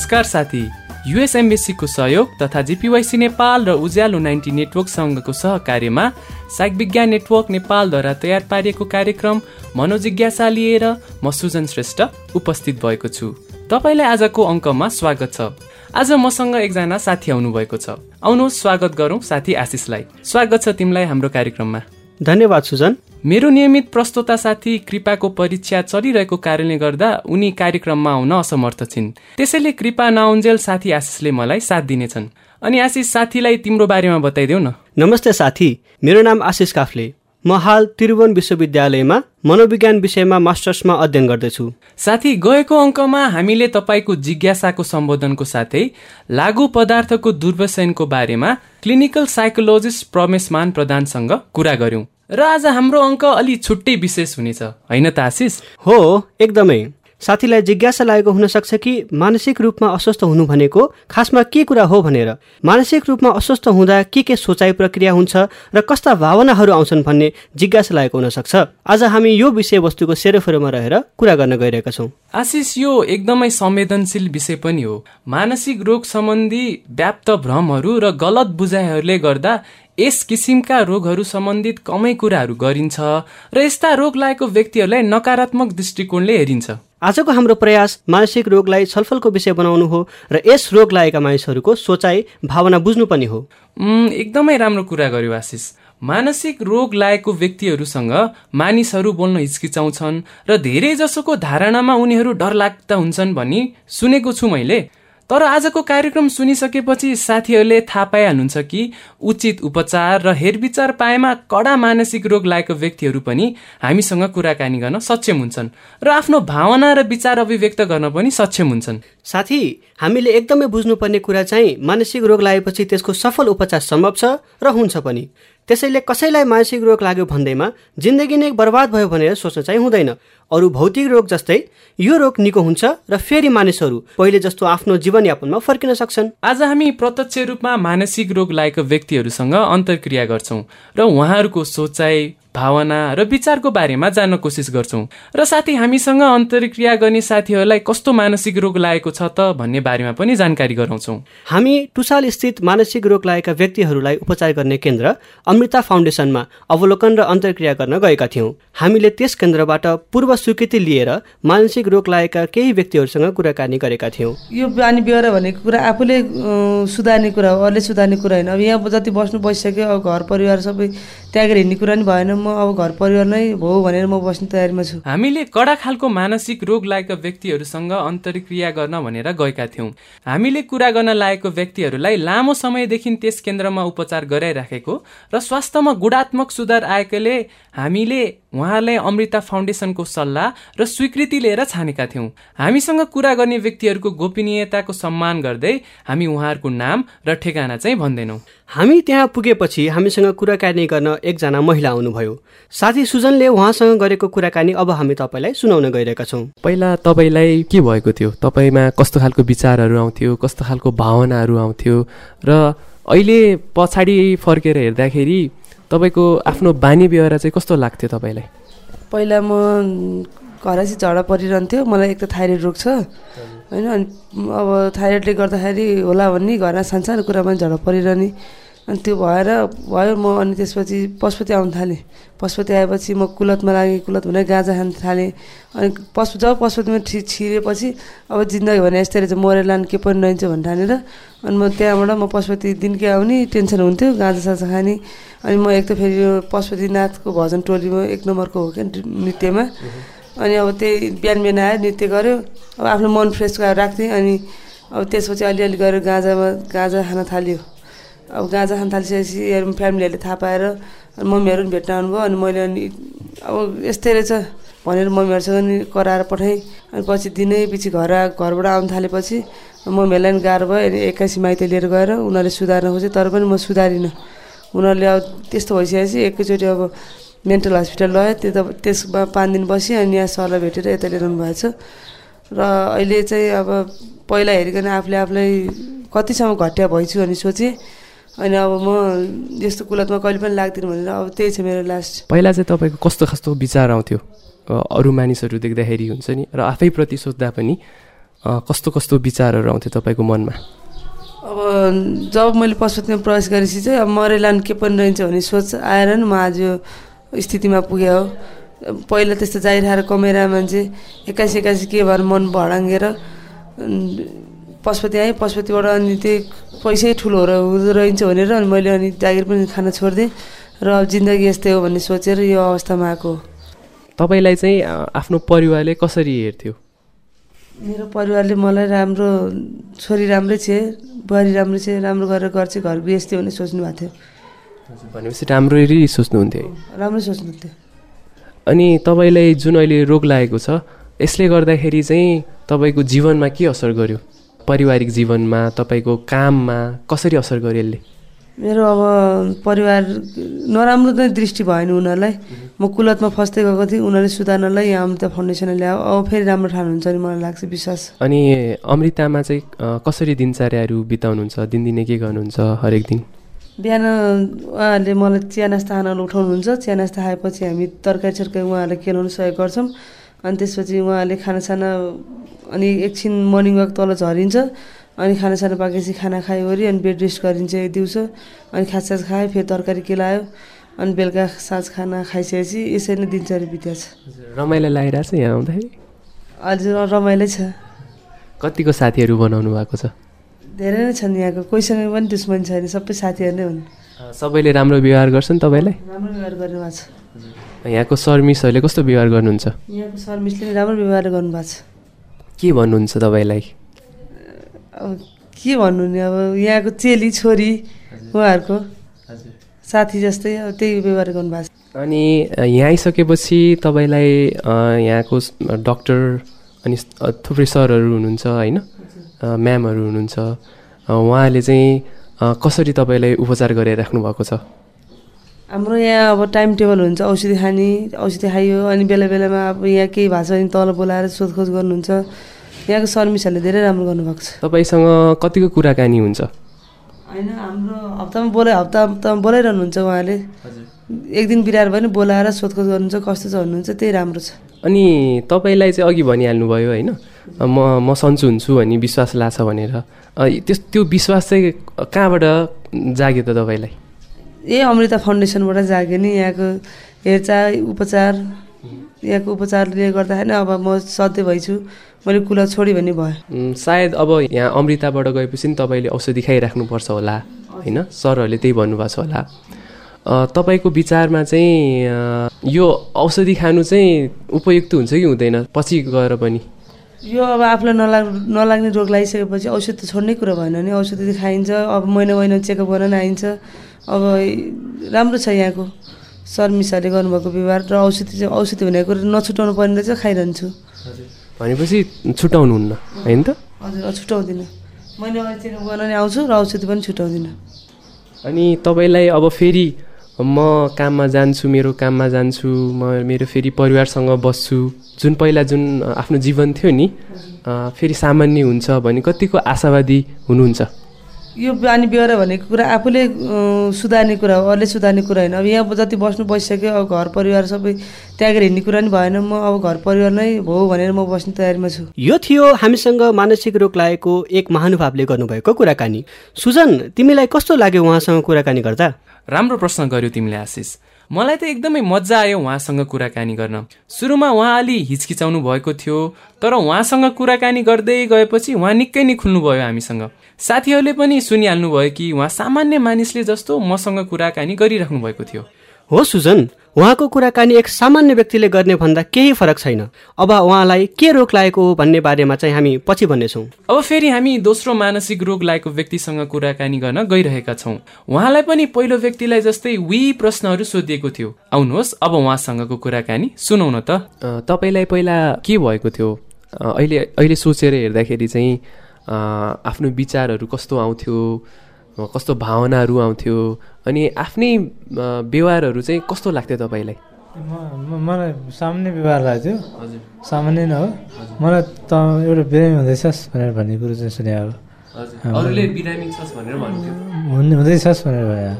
नमस्कार साथी। युएस एम्बेसीको सहयोग तथा जिपिवाइसी नेपाल र उज्यालो नाइन्टी नेटवर्कसँगको सहकार्यमा साइक विज्ञान नेटवर्क नेपालद्वारा तयार पारिएको कार्यक्रम मनोजिज्ञासा लिएर म सुजन श्रेष्ठ उपस्थित भएको छु। तपाईँलाई आजको अङ्कमा स्वागत छ। आज मसँग एकजना साथी आउनुभएको छ। आउनुहोस् स्वागत गरौँ साथी आशिषलाई। स्वागत छ तिमीलाई हाम्रो कार्यक्रममा। धन्यवाद सुजन। मेरो नियमित प्रस्तोता साथी कृपाको परीक्षा चलिरहेको कारणले गर्दा उनी कार्यक्रममा आउन असमर्थ छिन्। त्यसैले कृपा नआउन्जेल साथी आशिषले मलाई साथ दिनेछन्। अनि आशिष साथीलाई तिम्रो बारेमा बताइदेऊ न। नमस्ते साथी मेरो नाम आशिष काफले। म हाल त्रिभुवन विश्वविद्यालयमा मनोविज्ञान विषयमा मास्टर्समा अध्ययन गर्दैछु। साथी गएको अङ्कमा हामीले तपाईँको जिज्ञासाको सम्बोधनको साथै लागु पदार्थको दुर्व्यसनको बारेमा क्लिनिकल साइकोलोजिस्ट प्रमेशमान प्रधानसँग कुरा गर्यौँ र आज हाम्रो अङ्क अलि छुट्टै विशेष हुनेछ होइन त आशिष? हो एकदमै। साथीलाई जिज्ञासा लागेको हुन सक्छ कि मानसिक रूपमा अस्वस्थ हुनु भनेको खासमा के कुरा हो भनेर। मानसिक रूपमा अस्वस्थ हुँदा के के सोचाइ प्रक्रिया हुन्छ र कस्ता भावनाहरू आउँछन् भन्ने जिज्ञासा लागेको हुन सक्छ आज हामी यो विषयवस्तुको सेरोफेरोमा रहेर कुरा गर्न गइरहेका छौँ। आशिष यो एकदमै संवेदनशील विषय पनि हो। मानसिक रोग सम्बन्धी व्याप्त भ्रमहरू र गलत बुझाइहरूले गर्दा यस किसिमका रोगहरू सम्बन्धित कमै कुराहरू गरिन्छ र यस्ता रोग लागेको व्यक्तिहरूलाई नकारात्मक दृष्टिकोणले हेरिन्छ। आजको हाम्रो प्रयास मानसिक रोगलाई छलफलको विषय बनाउनु हो र यस रोग लागेका मानिसहरूको सोचाइ भावना बुझ्नु पनि हो। एकदमै राम्रो कुरा गर्यो आशिष। मानसिक रोग लागेको व्यक्तिहरूसँग मानिसहरू बोल्न हिचकिचाउँछन् र धेरै जसोको धारणामा उनीहरू डरलाग्दा हुन्छन् भनी सुनेको छु मैले। तर आजको कार्यक्रम सुनिसकेपछि साथीहरूले थाहा पाइहाल्नुहुन्छ कि उचित उपचार र हेरविचार पाएमा कडा मानसिक रोग लागेको व्यक्तिहरू पनि हामीसँग कुराकानी गर्न सक्षम हुन्छन् र आफ्नो भावना र विचार अभिव्यक्त गर्न पनि सक्षम हुन्छन्। साथी हामीले एकदमै बुझ्नुपर्ने कुरा चाहिँ मानसिक रोग लागेपछि त्यसको सफल उपचार सम्भव छ र हुन्छ पनि। त्यसैले कसैलाई मानसिक रोग लाग्यो भन्दैमा जिन्दगी नै बर्बाद भयो भनेर सोच्न चाहिँ हुँदैन। अरू भौतिक रोग जस्तै यो रोग निको हुन्छ र फेरि मानिसहरू पहिले जस्तो आफ्नो जीवनयापनमा फर्किन सक्छन्। आज हामी प्रत्यक्ष रूपमा मानसिक रोग लागेको व्यक्तिहरूसँग अन्तर्क्रिया गर्छौँ र उहाँहरूको सोचाइ भावना र विचारको बारेमा जान्न कोसिस गर्छौँ। र साथै हामीसँग अन्तर्क्रिया गर्ने साथीहरूलाई कस्तो मानसिक रोग लागेको छ त भन्ने बारेमा पनि जानकारी गराउँछौँ। हामी टुसाल स्थित मानसिक रोग लागेका व्यक्तिहरूलाई उपचार गर्ने केन्द्र अमृता फाउन्डेसनमा अवलोकन र अन्तर्क्रिया गर्न गएका थियौँ। हामीले त्यस केन्द्रबाट पूर्व स्वीकृति लिएर मानसिक रोग लागेका केही व्यक्तिहरूसँग कुराकानी गरेका थियौँ। यो बानी बेहोरा भनेको कुरा आफूले सुधार्ने कुरा हो अरूले सुधार्ने कुरा होइन। अब यहाँ जति बस्नु बसिसक्यो अब घर परिवार सबै त्यागेर हिँड्ने कुरा नि भएन म अब घर परिवार नै भयो भनेर म बस्ने तयारीमा छु। हामीले कडा खालको मानसिक रोग लागेका व्यक्तिहरूसँग अन्तर्क्रिया गर्न भनेर गएका थियौँ। हामीले कुरा गर्न लागेको व्यक्तिहरूलाई लामो समयदेखि त्यस केन्द्रमा उपचार गराइराखेको र स्वास्थ्यमा गुणात्मक सुधार आएकोले हामीले उहाँलाई अमृता फाउन्डेसनको सल्लाह र स्वीकृति लिएर छानेका थियौँ। हामीसँग कुरा गर्ने व्यक्तिहरूको गोपनीयताको सम्मान गर्दै हामी उहाँहरूको नाम र ठेगाना चाहिँ भन्दैनौँ। हामी त्यहाँ पुगेपछि हामीसँग कुराकानी गर्न एकजना महिला आउनुभयो। साथी सुजनले उहाँसँग गरेको कुराकानी अब हामी तपाईँलाई सुनाउन गइरहेका छौँ। पहिला तपाईँलाई के भएको थियो? तपाईँमा कस्तो खालको विचारहरू आउँथ्यो? कस्तो खालको भावनाहरू आउँथ्यो? र अहिले पछाडि फर्केर हेर्दाखेरि तपाईँको आफ्नो बानी व्यवहार चाहिँ कस्तो लाग्थ्यो तपाईँलाई? पहिला म घर चाहिँ झडा परिरहन्थ्यो मलाई एक त थाइरोइड रोग छ होइन अनि अब थाइरोइडले गर्दाखेरि होला भन्ने घरमा सानसानो कुरामा झडा परिरहने अनि त्यो भएर भयो म अनि त्यसपछि पशुपति आउनु थालेँ। पशुपति आएपछि म कुलतमा लागेँ कुलत भनेर गाजा खान थालेँ। अनि पशु जब पशुपतिमा छि छिरेपछि अब जिन्दगी भने यस्तै रहेछ मरेर लानु के पनि रहन्छ भन्ने ठानेर। अनि म त्यहाँबाट म पशुपति दिनकै आउने टेन्सन हुन्थ्यो गाजा साजा खाने। अनि म एक त फेरि यो पशुपतिनाथको भजन टोलीमा एक नम्बरको हो क्या नृत्यमा। अनि अब त्यही बिहान बिहान आयो नृत्य गऱ्यो अब आफ्नो मन फ्रेस राख्थेँ। अनि अब त्यसपछि अलिअलि गरेर गाजामा गाजा खान थाल्यो। अब गाजा खान थालिसकेपछि फ्यामिलीहरूले थाहा पाएर मम्मीहरू पनि भेट्न आउनुभयो अनि मैले अनि अब यस्तै रहेछ भनेर मम्मीहरूसँग नि कराएर पठाएँ। अनि पछि दिनै पछि घर घरबाट आउनु थालेपछि मम्मीहरूलाई पनि गाह्रो भयो। अनि एक्काइस माइत लिएर गएर उनीहरूले सुधार्न खोजेँ। तर पनि म सुधारिनँ। उनीहरूले अब त्यस्तो भइसकेपछि एकैचोटि अब मेन्टल हस्पिटल लगयो। त्यो त त्यसमा पाँच दिन बसेँ अनि यहाँ सरलाई भेटेर यता लिइरहनु भएछ र अहिले चाहिँ अब पहिला हेरिकन आफूले आफूलाई कतिसम्म घटिया भइछु अनि सोचेँ। अनि अब म यस्तो कुलतमा कहिले पनि लाग्दिनँ भनेर अब त्यही छ मेरो लास्ट पहिला चाहिँ तपाईँको कस्तो कस्तो विचार आउँथ्यो? अरू मानिसहरू देख्दाखेरि हुन्छ नि र आफैप्रति सोच्दा पनि कस्तो कस्तो विचारहरू आउँथ्यो तपाईँको मनमा? अब जब मैले पशुपतिमा प्रवेश गरेपछि चाहिँ अब मरेलान के पनि रहन्छ भन्ने सोच आएर नि म आज यो स्थितिमा पुगेँ हो। पहिला त्यस्तो खाएर कमेरा मान्छे एक्काइस एक्काइस के भएर मन भडाङ्गेर पशुपति आएँ पशुपतिबाट अनि त्यही पैसै ठुलो रहन्छ भनेर अनि मैले अनि जागिर पनि खान छोडिदिएँ। र अब जिन्दगी यस्तै हो भन्ने सोचेर यो अवस्थामा आएको हो। तपाईँलाई चाहिँ आफ्नो परिवारले कसरी हेर्थ्यो? मेरो परिवारले मलाई राम्रो छोरी राम्रै छे बुहारी राम्रो छे राम्रो गरेर गर्छ घर गृहस्थी भन्ने सोच्नु भएको थियो। भनेपछि राम्ररी सोच्नुहुन्थ्यो। राम्रो सोच्नुहुन्थ्यो। अनि तपाईँलाई जुन अहिले रोग लागेको छ यसले गर्दाखेरि चाहिँ तपाईँको जीवनमा के असर गर्यो? पारिवारिक जीवनमा तपाईँको काममा कसरी असर गर्यो यसले? मेरो अब परिवार नराम्रो नै दृष्टि भएन उनीहरूलाई। म कुलतमा फस्दै गएको थिएँ उनीहरूले सुधार्नलाई यहाँ अमृता फाउन्डेसनले ल्यायो। अब फेरि राम्रो ठान्नुहुन्छ नि मलाई लाग्छ विश्वास। अनि अमृतामा चाहिँ कसरी दिनचर्याहरू बिताउनुहुन्छ? दिनदिनै के गर्नुहुन्छ हरेक दिन? बिहान उहाँहरूले मलाई चिया नास्ता खान उठाउनुहुन्छ। चिया नास्ता खाएपछि हामी तरकारी सरकारी उहाँहरूलाई केलाउन सहयोग गर्छौँ। अनि त्यसपछि उहाँहरूले खानासाना अनि एकछिन मर्निङ वाक तल झरिन्छ अनि खानासाना पाकेपछि खाना खायोवरी अनि बेड रेस्ट गरिन्छ दिउँसो। अनि खाससास खायो फेरि तरकारी केलायो अनि बेलुका साँझ खाना खाइसकेपछि यसरी नै दिनचर्या बित्या छ रमाइलो लागिरहेको छ यहाँ आउँदाखेरि? अहिले रमाइलो छ। कतिको साथीहरू बनाउनु भएको छ? धेरै नै छन् यहाँको। कोहीसँग पनि दुश्मन छैन सबै साथीहरू नै हुन् सबैले राम्रो व्यवहार गर्छन् तपाईँलाई? राम्रो व्यवहार गर्नुभएको छ। यहाँको सर्मिसहरूले कस्तो व्यवहार गर्नुहुन्छ? यहाँको सर्भिसले नि राम्रो व्यवहार गर्नुभएको छ। के भन्नुहुन्छ तपाईँलाई? अब के भन्नु नि अब यहाँको चेली छोरी उहाँहरूको साथी जस्तै अब त्यही व्यवहार गर्नुभएको छ। अनि यहाँ आइसकेपछि तपाईँलाई अ, यहाँको डक्टर अनि थुप्रै सरहरू हुनुहुन्छ होइन? म्यामहरू हुनुहुन्छ। उहाँले चाहिँ कसरी तपाईँलाई उपचार गरिराख्नु भएको छ? हाम्रो यहाँ अब टाइम टेबल हुन्छ औषधि खाने औषधि खाइयो अनि बेला बेलामा अब यहाँ केही भएको छ भने तल बोलाएर सोधखोज गर्नुहुन्छ। यहाँको सर्भिसहरूले धेरै राम्रो गर्नुभएको छ। तपाईँसँग कतिको कुराकानी हुन्छ? होइन हाम्रो हप्तामा बोलाइ हप्ता हप्तामा बोलाइरहनुहुन्छ उहाँले। एक दिन बिराएर पनि बोलाएर सोधखोज गर्नुहुन्छ कस्तो छ भन्नुहुन्छ त्यही राम्रो छ। अनि तपाईँलाई चाहिँ अघि भनिहाल्नु भयो होइन म म सन्चो हुन्छु भन्ने विश्वास लाग्छ भनेर। त्यस त्यो विश्वास चाहिँ कहाँबाट जाग्यो त तपाईँलाई? ए अमृता फाउन्डेसनबाट जाग्यो नि यहाँको हेरचाह उपचार यहाँको उपचारले गर्दाखेरि अब म सधैँ भइछु मैले कुला छोडेँ भने भयो। सायद अब यहाँ अमृताबाट गएपछि नि तपाईँले औषधि खाइराख्नुपर्छ होला होइन? सरहरूले त्यही भन्नुभएको छ होला। तपाईँको विचारमा चाहिँ यो औषधि खानु चाहिँ उपयुक्त हुन्छ कि हुँदैन? पछि गएर पनि। यो अब आफूलाई नलाग नलाग्ने रोग लागिसकेपछि औषध त छोड्नै कुरो भएन नि। औषधि त खाइन्छ अब महिना महिना चेकअप गर्न आइन्छ। अब राम्रो छ यहाँको सर्मिसहरूले गर्नुभएको व्यवहार र औषधि चाहिँ औषधि भनेको कुरो नछुटाउनु पर्ने रहेछ खाइरहन्छु। भनेपछि छुटाउनुहुन्न होइन त? हजुर अँ, छुटाउँदिनँ। महिना महिना चेकअप गर्न नि आउँछु र औषधि पनि छुटाउँदिनँ। अनि तपाईँलाई अब फेरि म काममा जान्छु मेरो काममा जान्छु म मेरो फेरि परिवारसँग बस्छु। जुन पहिला जुन आफ्नो जीवन थियो नि फेरि सामान्य हुन्छ भने कतिको आशावादी हुनुहुन्छ? यो बानी बेहोरा भनेको कुरा आफूले सुधार्ने कुरा हो अरूले सुधार्ने कुरा होइन। अब यहाँ जति बस्नु बसिसक्यो अब घर परिवार सबै त्यागेर हिँड्ने कुरा नि भएन। म अब घर परिवार नै हो भनेर म बस्ने तयारीमा छु। यो थियो हामीसँग मानसिक रोग लागेको एक महानुभावले गर्नुभएको कुराकानी। सुजन तिमीलाई कस्तो लाग्यो उहाँसँग कुराकानी गर्दा? राम्रो प्रश्न गर्यो तिमीले आशिष। मलाई त एकदमै मजा आयो उहाँसँग कुराकानी गर्न। सुरुमा उहाँ अलि हिचकिचाउनु भएको थियो तर उहाँसँग कुराकानी गर्दै गएपछि उहाँ निकै नै खुल्नुभयो हामीसँग। साथीहरूले पनि सुनिहाल्नु भयो कि उहाँ सामान्य मानिसले जस्तो मसँग कुराकानी गरिराख्नु भएको थियो। हो सुजन। उहाँको कुराकानी एक सामान्य व्यक्तिले गर्ने भन्दा केही फरक छैन। अब उहाँलाई के रोग लागेको हो भन्ने बारेमा चाहिँ हामी पछि भन्नेछौँ। अब फेरि हामी दोस्रो मानसिक रोग लागेको व्यक्तिसँग कुराकानी गर्न गइरहेका छौँ। उहाँलाई पनि पहिलो व्यक्तिलाई जस्तै वी प्रश्नहरू सोधिएको थियो। आउनुहोस् अब उहाँसँगको कुराकानी सुनौ न त। तपाईँलाई पहिला के भएको थियो? अहिले अहिले सोचेर हेर्दाखेरि चाहिँ आफ्नो विचारहरू कस्तो आउँथ्यो कस्तो भावनाहरू आउँथ्यो अनि आफ्नै व्यवहारहरू चाहिँ कस्तो लाग्थ्यो तपाईँलाई? मलाई सामान्य व्यवहार लाग्थ्यो। सामान्य नै हो। मलाई त एउटा बिरामी हुँदैछस् भनेर भन्ने कुरो चाहिँ सुने अब। हुँदैछस् भनेर भयो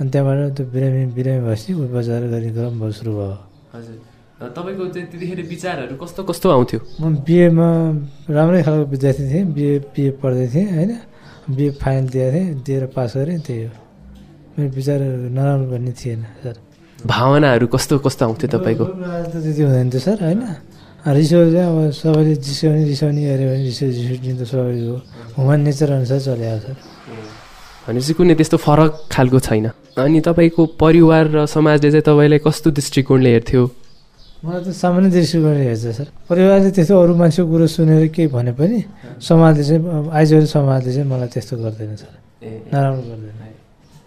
अनि त्यहाँबाट त्यो बिरामी बिरामी भएपछि उपचार गर्ने क्रम सुरु भयो। हजुर। तपाईँको चाहिँ त्यतिखेर विचारहरू कस्तो कस्तो आउँथ्यो? म बिएमा राम्रै खालको विद्यार्थी थिएँ बिए बिए पढ्दै थिएँ होइन? बिए फाइनल दिएको थिएँ दिएर पास गरेँ त्यही हो। मेरो विचारहरू नराम्रो भन्ने थिएन सर। भावनाहरू कस्तो कस्तो आउँथ्यो तपाईँको? त त्यति हुँदैन थियो सर होइन? रिसाउ चाहिँ अब सबैले जिसाउने रिसाउने हेऱ्यो भने रिसाउ जिसाउने त स्वाभाविक हो। ह्युमन नेचर अनुसार चल्या सर। भनेपछि कुनै त्यस्तो फरक खालको छैन। अनि तपाईँको परिवार र समाजले चाहिँ तपाईँलाई कस्तो दृष्टिकोणले हेर्थ्यो? मलाई त सामान्य दृष्टिकोणले हेर्छ सर। परिवारले त्यस्तो अरू मान्छेको कुरो सुनेर केही भने पनि समाजले चाहिँ आइजोले समाजले चाहिँ मलाई त्यस्तो गर्दैन सर। नराम्रो गर्दैन।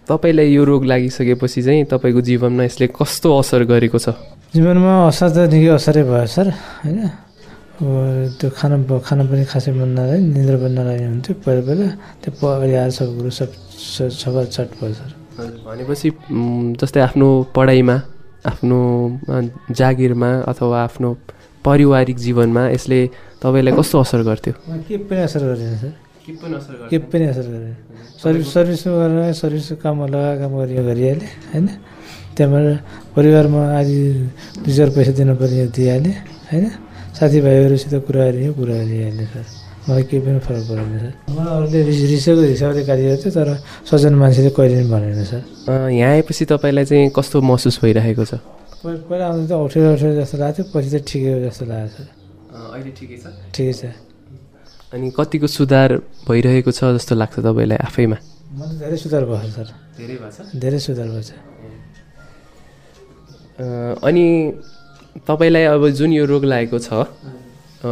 तपाईँलाई यो रोग लागिसकेपछि चाहिँ तपाईँको जीवनमा यसले कस्तो असर गरेको छ? जीवनमा असर त निकै असरै भयो सर। होइन? त्यो खाना खाना पनि खासै मन नलाग्ने निद्रा पनि नलाग्ने हुन्थ्यो। पहिला पहिला त्यो परिवार सब कुरो सब सबै चट भयो सर। भनेपछि जस्तै आफ्नो पढाइमा आफ्नो जागिरमा अथवा आफ्नो पारिवारिक जीवनमा यसले तपाईँलाई कस्तो असर गर्थ्यो? केही पनि असर गरेन सर। के पनि असर केही पनि असर गरेन। सर्भिस सर्भिसमा गरेर सर्भिसको काममा लगाएको काम गरि गरिहालेँ होइन? त्यहाँबाट परिवारमा आदि दुई चार पैसा दिनु पर्ने दिइहालेँ होइन? साथीभाइहरूसित कुरा गरियो कुरा गरिहालेँ सर। मलाई केही पनि फरक परेन सर मलाई अरूले रिस रिसेको हिसाबले गाली गर्थ्यो तर सजन मान्छेले कहिले पनि भनेन सर। अ, यहाँ आएपछि तपाईँलाई चाहिँ कस्तो महसुस भइरहेको छ? पहिला आउँदा त अप्ठ्यारो अप्ठ्यारो जस्तो लाग्थ्यो पछि त ठिकै हो जस्तो लाग्यो सर। अहिले ठिकै छ? ठिकै छ। अनि कतिको सुधार भइरहेको छ जस्तो लाग्छ तपाईँलाई आफैमा? मलाई धेरै सुधार भयो सर। धेरै भएको छ धेरै सुधार भएछ अ, अनि तपाईँलाई अब जुन यो रोग लागेको छ अ,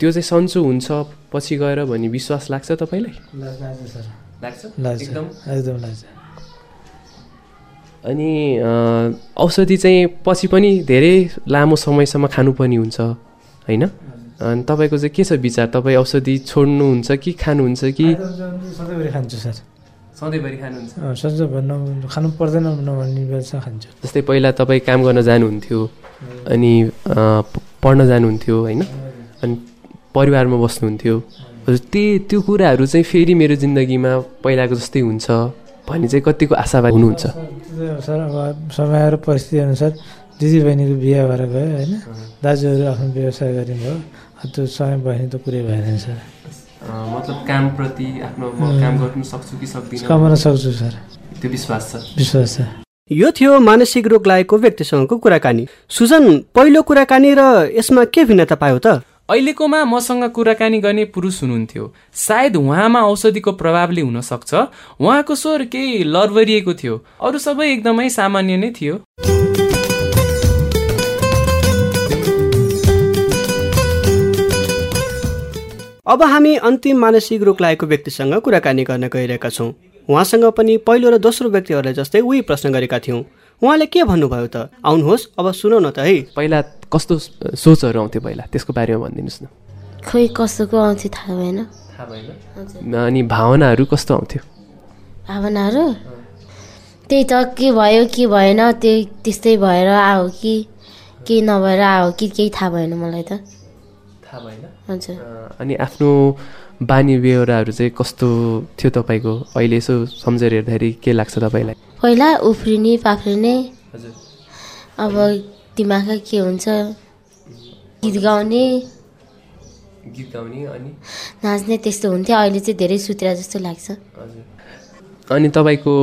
त्यो चाहिँ सन्चो हुन्छ पछि गएर भन्ने विश्वास लाग्छ तपाईँलाई? लाज लाग्छ सर। लाग्छ? लाग्छ। एकदम? एकदम लाग्छ। अनि औषधि चाहिँ पछि पनि धेरै लामो समयसम्म खानुपर्ने हुन्छ होइन? अनि तपाईँको चाहिँ के छ विचार? तपाईँ औषधि छोड्नुहुन्छ कि खानुहुन्छ कि? सधैँभरि खान्छु सर। सधैँभरि खानुहुन्छ? अँ, सधैँ भन्न खानु पर्दैन नभन्ने बेलासम्म खान्छु। जस्तै पहिला तपाईँ काम गर्न जानुहुन्थ्यो अनि पढ्न जानुहुन्थ्यो होइन? अनि परिवारमा बस्नुहुन्थ्यो। हजुर त्यही त्यो कुराहरू चाहिँ फेरि मेरो जिन्दगीमा पहिलाको जस्तै हुन्छ भन्ने चाहिँ कतिको आशावादी हुनुहुन्छ। त्यो सर अब समय र परिस्थिति अनुसार दिदीबहिनीको बिहा भएर गयो होइन? दाजुहरू आफ्नो व्यवसाय गर्ने भयो अब त्यो समय बस्ने त कुरै भएन सर। मतलब कामप्रति आफ्नो म काम गर्न सक्छु कि सक्दिनँ? कमाउन सक्छु सर। त्यो विश्वास छ। विश्वास छ। यो थियो मानसिक रोग लागेको व्यक्तिसँगको कुराकानी। सुजन पहिलो कुराकानी र यसमा के भिन्नता पायो त? अहिलेकोमा मसँग कुराकानी गर्ने पुरुष हुनुहुन्थ्यो। सायद उहाँमा औषधिको प्रभावले हुन सक्छ उहाँको स्वर केही लरबरिएको थियो। अरू सबै एकदमै सामान्य नै थियो। अब हामी अन्तिम मानसिक रोग लागेको व्यक्तिसँग कुराकानी गर्न गइरहेका छौँ। उहाँसँग पनि पहिलो र दोस्रो व्यक्तिहरूलाई जस्तै उही प्रश्न गरेका थियौँ। उहाँले के भन्नुभयो त? आउनुहोस् अब सुनौ न त है। पहिला कस्तो सोचहरू आउँथ्यो पहिला? त्यसको बारेमा भनिदिनुहोस् न। खोइ कस्तोको आउँथ्यो थाहा भएन। अनि भावनाहरू कस्तो आउँथ्यो? भावनाहरू? त्यही त के भयो के भएन त्यही त्यस्तै भएर आयो कि केही नभएर आयो कि केही थाहा भएन मलाई त। थाहा भएन? हजुर। अनि आफ्नो बानी बेहोराहरू चाहिँ कस्तो थियो तपाईँको? अहिले यसो सम्झेर हेर्दाखेरि के लाग्छ तपाईँलाई? पहिला उफ्रिने पाफ्रिने। अब दिमागमा के हुन्छ? गीत गाउने। गीत गाउने अनि? नाच्ने त्यस्तो हुन्थ्यो। अहिले चाहिँ धेरै सुत्रा जस्तो लाग्छ। अनि तपाईँको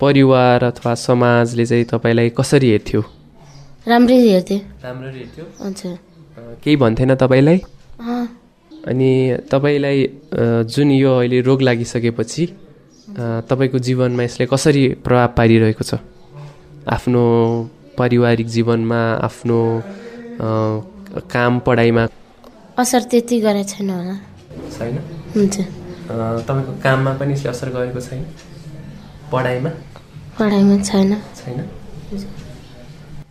परिवार अथवा समाजले चाहिँ तपाईँलाई कसरी हेर्थ्यो? राम्रै हेर्थ्यो। राम्ररी हेर्थ्यो? हजुर। केही भन्थेन तपाईँलाई? अनि तपाईँलाई जुन यो अहिले रोग लागिसकेपछि तपाईँको जीवनमा यसले कसरी प्रभाव पारिरहेको छ? आफ्नो पारिवारिक जीवनमा आफ्नो काम पढाइमा? असर त्यति गरेको छैन होला। छैन? हुन्छ। तपाईँको काममा पनि यसले असर गरेको छैन? पढाइमा? पढाइमा छैन। छैन?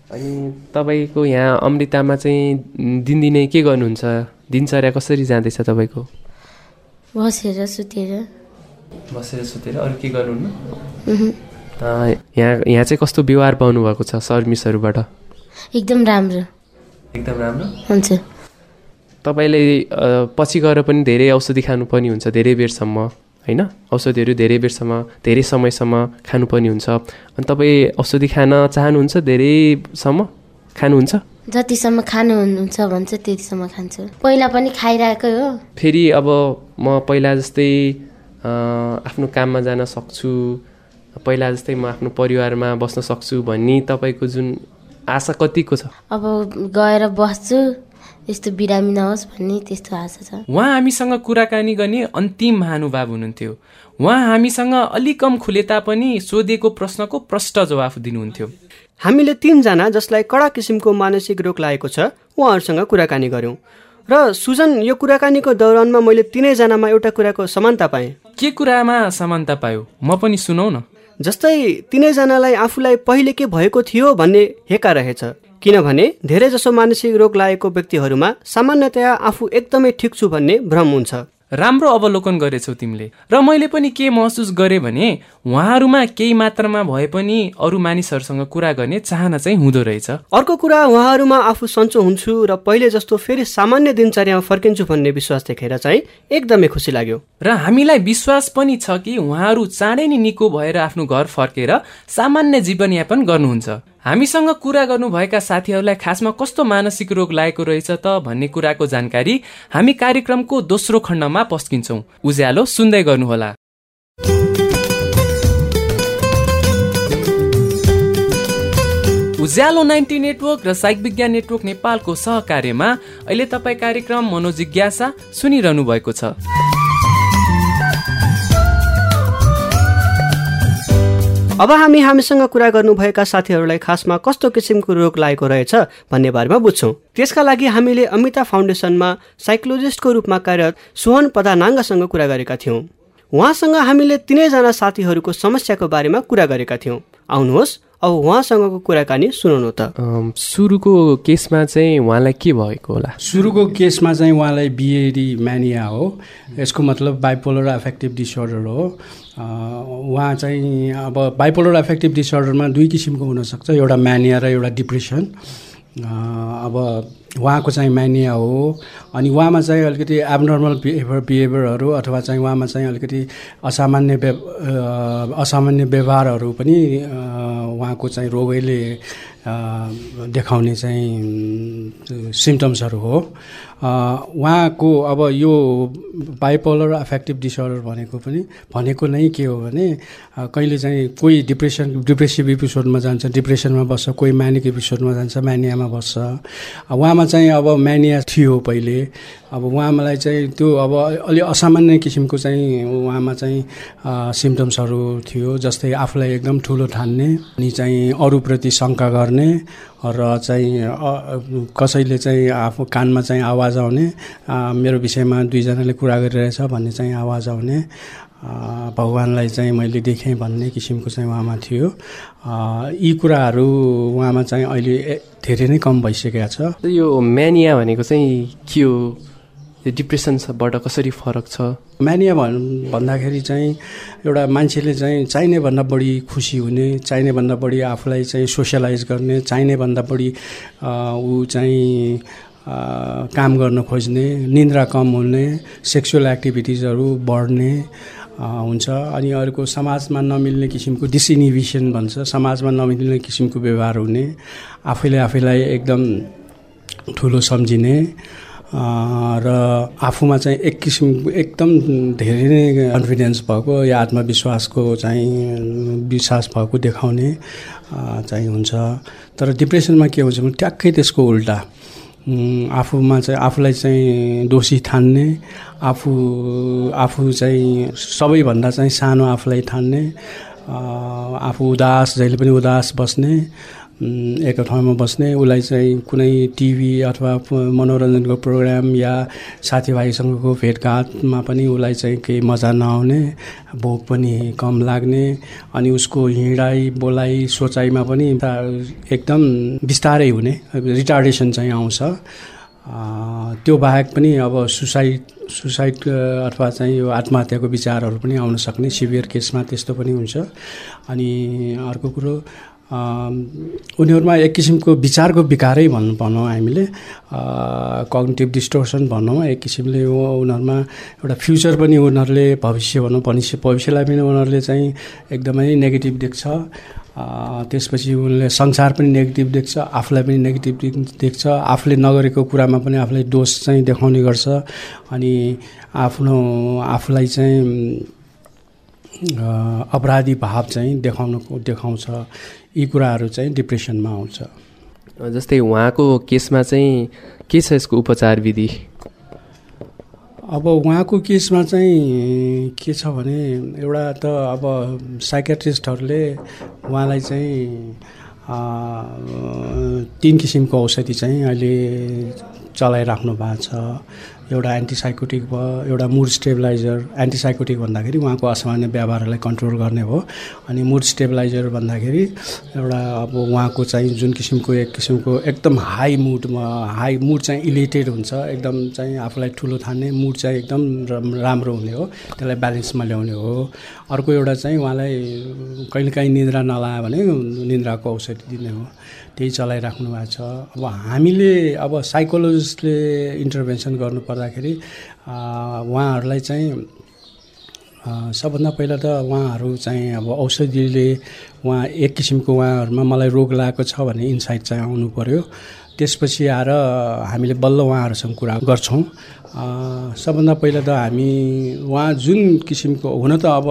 अनि तपाईँको यहाँ अमृतामा चाहिँ दिनदिनै के गर्नुहुन्छ? दिनचर्या कसरी जाँदैछ तपाईँको? बसेर सुतेर। बसेर सुतेर अरू के गर्नुहुन्न? यहाँ यहाँ चाहिँ कस्तो व्यवहार पाउनु भएको छ सर्भिसहरूबाट एकदम राम्रो। एकदम राम्रो? हुन्छ। तपाईँले पछि गएर पनि धेरै औषधि खानुपर्ने हुन्छ धेरै बेरसम्म। होइन? औषधिहरू धेरै बेरसम्म धेरै समयसम्म खानुपर्ने हुन्छ। अनि तपाईँ औषधि खान चाहनुहुन्छ धेरैसम्म खानुहुन्छ? जतिसम्म खानुहुन्छ भन्छ त्यतिसम्म खान्छु। पहिला पनि खाइरहेकै हो। फेरि अब म पहिला जस्तै आफ्नो काममा जान सक्छु पहिला जस्तै म आफ्नो परिवारमा बस्न सक्छु भन्ने तपाईँको जुन आशा कतिको छ? अब गएर बस्छु। यस्तो बिरामी नहोस् भन्ने त्यस्तो आशा छ। उहाँ हामीसँग कुराकानी गर्ने अन्तिम महानुभाव हुनुहुन्थ्यो। उहाँ हामीसँग अलिक कम खुले तापनि सोधिएको प्रश्नको प्रष्ट जवाफ दिनुहुन्थ्यो। हामीले तिनजना जसलाई कडा किसिमको मानसिक रोग लागेको छ उहाँहरूसँग कुराकानी गऱ्यौँ। र सुजन यो कुराकानीको दौरानमा मैले तिनैजनामा एउटा कुराको समानता पाएँ। के कुरामा समानता पायो? म पनि सुनौ न। जस्तै तिनैजनालाई आफूलाई पहिले के भएको थियो भन्ने हेका रहेछ। किनभने धेरैजसो मानसिक रोग लागेको व्यक्तिहरूमा सामान्यतया आफू एकदमै ठिक छु भन्ने भ्रम हुन्छ। राम्रो अवलोकन गरेछौ तिमीले। र मैले पनि के महसुस गरेँ भने उहाँहरूमा केही मात्रामा भए पनि अरू मानिसहरूसँग कुरा गर्ने चाहना चाहिँ हुँदो रहेछ। अर्को कुरा उहाँहरूमा आफू सन्चो हुन्छु र पहिले जस्तो फेरि सामान्य दिनचर्यामा फर्किन्छु भन्ने विश्वास देखेर चाहिँ एकदमै खुसी लाग्यो। र हामीलाई विश्वास पनि छ कि उहाँहरू चाँडै नै निको भएर आफ्नो घर फर्केर सामान्य जीवनयापन गर्नुहुन्छ। हामीसँग कुरा गर्नुभएका साथीहरूलाई खासमा कस्तो मानसिक रोग लागेको रहेछ त भन्ने कुराको जानकारी हामी कार्यक्रमको दोस्रो खण्डमा पस्किन्छौँ। उज्यालो सुन्दै गर्नुहोला। उज्यालो नाइन्टी नेटवर्क र साइक विज्ञान नेटवर्क नेपालको सहकार्यमा अहिले तपाईँ कार्यक्रम मनोजिज्ञासा सुनिरहनु भएको छ। अब हामी हामीसँग कुरा गर्नुभएका साथीहरूलाई खासमा कस्तो किसिमको रोग लागेको रहेछ भन्ने बारेमा बुझ्छौँ। त्यसका लागि हामीले अमिता फाउन्डेसनमा साइकोलोजिस्टको रूपमा कार्यरत सोहन पदानाङ्गसँग कुरा गरेका थियौँ। उहाँसँग हामीले तिनैजना साथीहरूको समस्याको बारेमा कुरा गरेका थियौँ। आउनुहोस् अब उहाँसँगको कुराकानी सुनाउनु त। सुरुको केसमा चाहिँ उहाँलाई के भएको होला? सुरुको केसमा चाहिँ उहाँलाई बिएडी म्यानिया हो। यसको मतलब बाइपोलर एफेक्टिभ डिसअर्डर हो। उहाँ चाहिँ अब बाइपोलर एफेक्टिभ डिसअर्डरमा दुई किसिमको हुनसक्छ एउटा म्यानिया र एउटा डिप्रेसन अब उहाँको चाहिँ म्यानिया हो। अनि उहाँमा चाहिँ अलिकति एबनर्मल बिहेभियर बिहेभियरहरू अथवा चाहिँ उहाँमा चाहिँ अलिकति असामान्य व्य असामान्य व्यवहारहरू पनि उहाँको चाहिँ रोगैले देखाउने चाहिँ सिम्टम्सहरू हो। उहाँको अब यो बाइपोलर एफेक्टिभ डिसअर्डर भनेको पनि भनेको नै के हो भने कहिले चाहिँ कोही डिप्रेसन डिप्रेसिभ एपिसोडमा जान्छ डिप्रेसनमा बस्छ कोही म्यानिक एपिसोडमा जान्छ म्यानियामा बस्छ। उहाँमा चाहिँ अब म्यानिया थियो पहिले। अब उहाँलाई चाहिँ त्यो अब अलि असामान्य किसिमको चाहिँ उहाँमा चाहिँ सिम्टम्सहरू थियो जस्तै आफूलाई एकदम ठुलो ठान्ने अनि चाहिँ अरूप्रति शङ्का गर्ने र चाहिँ कसैले चाहिँ आफू कानमा चाहिँ आवाज आउने मेरो विषयमा दुईजनाले कुरा गरिरहेछ भन्ने चाहिँ आवाज आउने भगवान्लाई चाहिँ मैले देखेँ भन्ने किसिमको चाहिँ उहाँमा थियो। यी कुराहरू उहाँमा चाहिँ अहिले धेरै नै कम भइसकेका छ। यो म्यानिया भनेको चाहिँ के हो? यो डिप्रेसनबाट कसरी फरक छ? म्यानिया भन् भन्दाखेरि चाहिँ एउटा मान्छेले चाहिँ चाहिने भन्दा बढी खुसी हुने चाहिने भन्दा बढी आफूलाई चाहिँ सोसियलाइज गर्ने चाहिने भन्दा बढी ऊ चाहिँ काम गर्न खोज्ने निन्द्रा कम हुने सेक्सुअल एक्टिभिटिजहरू बढ्ने हुन्छ। अनि अर्को समाजमा नमिल्ने किसिमको डिसइनिभिसन भन्छ। समाजमा नमिल्ने किसिमको व्यवहार हुने आफैले आफैलाई एकदम ठुलो सम्झिने र आफूमा चाहिँ एक किसिम एकदम धेरै नै कन्फिडेन्स भएको या आत्मविश्वासको चाहिँ विश्वास भएको देखाउने चाहिँ हुन्छ। तर डिप्रेसनमा के हुन्छ भने ट्याक्कै त्यसको उल्टा। आफूमा चाहिँ आफूलाई चाहिँ दोषी ठान्ने आफू आफू चाहिँ सबैभन्दा चाहिँ सानो आफूलाई ठान्ने आफू उदास जहिले पनि उदास बस्ने एक ठाउँमा बस्ने उसलाई चाहिँ कुनै टिभी अथवा मनोरञ्जनको प्रोग्राम या साथीभाइसँगको भेटघाटमा पनि उसलाई चाहिँ केही मजा नआउने भोक पनि कम लाग्ने अनि उसको हिँडाइ बोलाइ सोचाइमा पनि एकदम बिस्तारै हुने रिटार्डेसन चाहिँ आउँछ। त्यो बाहेक पनि अब सुसाइड सुसाइड अथवा चाहिँ यो आत्महत्याको विचारहरू पनि आउन सक्ने सिभियर केसमा त्यस्तो पनि हुन्छ। अनि अर्को कुरो उनीहरूमा एक किसिमको विचारको विकारै भन्नु भनौँ हामीले। कग्नेटिभ डिस्टोर्सन भनौँ एक किसिमले उनीहरूमा एउटा फ्युचर पनि उनीहरूले भविष्य भनौँ भविष्य भविष्यलाई पनि उनीहरूले चाहिँ एकदमै नेगेटिभ देख्छ। त्यसपछि उनले संसार पनि नेगेटिभ देख्छ आफूलाई पनि नेगेटिभ देख- देख्छ। आफूले नगरेको कुरामा पनि आफूलाई दोष चाहिँ देखाउने गर्छ। अनि आफ्नो आफूलाई चाहिँ अपराधी भाव चाहिँ देखाउनु देखाउँछ। यी कुराहरू चाहिँ डिप्रेसनमा आउँछ। जस्तै उहाँको केसमा चाहिँ के छ यसको उपचार विधि? अब उहाँको केसमा चाहिँ के छ भने एउटा त अब साइकेट्रिस्टहरूले उहाँलाई चाहिँ तिन किसिमको औषधि चाहिँ अहिले चलाइराख्नु भएको छ। एउटा एन्टिसाइकोटिक भयो एउटा मुड स्टेबलाइजर एन्टिसाइकोटिक भन्दाखेरि उहाँको असामान्य व्यवहारलाई कन्ट्रोल गर्ने हो। अनि मुड स्टेबलाइजर भन्दाखेरि एउटा अब उहाँको चाहिँ जुन किसिमको एक किसिमको एकदम हाई मुडमा हाई मुड चाहिँ इलिटेड हुन्छ एकदम चाहिँ आफूलाई ठुलो ठान्ने मुड चाहिँ एकदम राम- राम्रो हुने हो त्यसलाई ब्यालेन्समा ल्याउने हो। अर्को एउटा चाहिँ उहाँलाई कहिलेकाहीँ निद्रा नलायो भने निद्राको औषधि दिने हो। त्यही चलाइराख्नु भएको छ। अब हामीले अब साइकोलोजिस्टले इन्टरभेन्सन गर्नु पर्दाखेरि अ, उहाँहरूलाई चाहिँ सबभन्दा पहिला त उहाँहरू चाहिँ अब औषधिले उहाँ एक किसिमको उहाँहरूमा मलाई रोग लागेको छ भन्ने इन्साइट चाहिँ आउनु पऱ्यो त्यसपछि आएर हामीले बल्ल उहाँहरूसँग कुरा गर्छौँ। सबभन्दा पहिला त हामी उहाँ जुन किसिमको हुन त अब